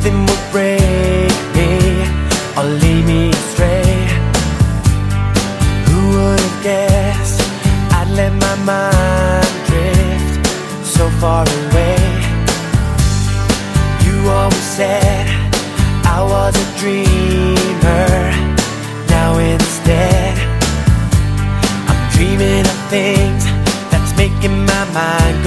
nothing would break me or lead me astray. Who would have guessed I'd let my mind drift so far away? You always said I was a dreamer. Now instead, I'm dreaming of things that's making my mind.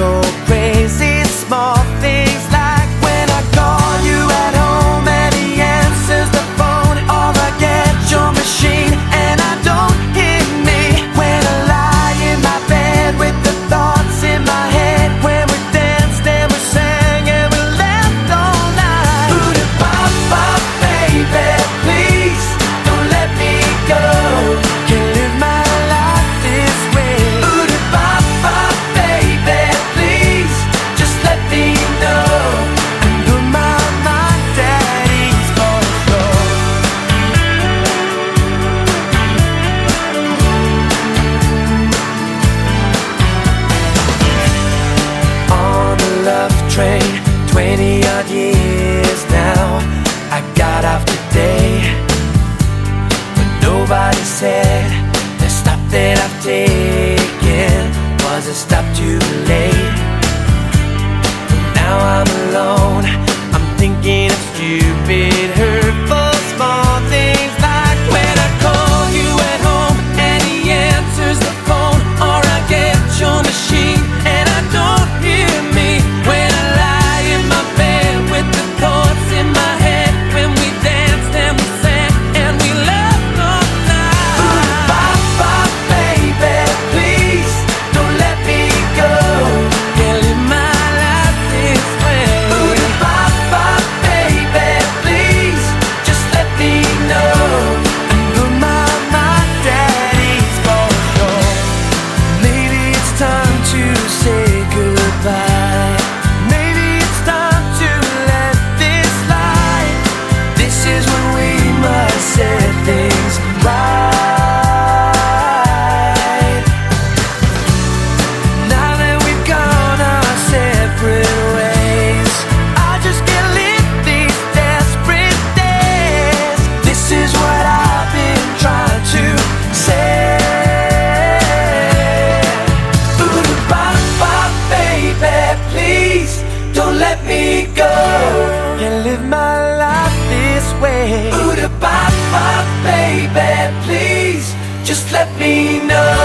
odd years now. I got off today But nobody said The stop that I've taken Was a stop too late. But now I'm alone just let me know.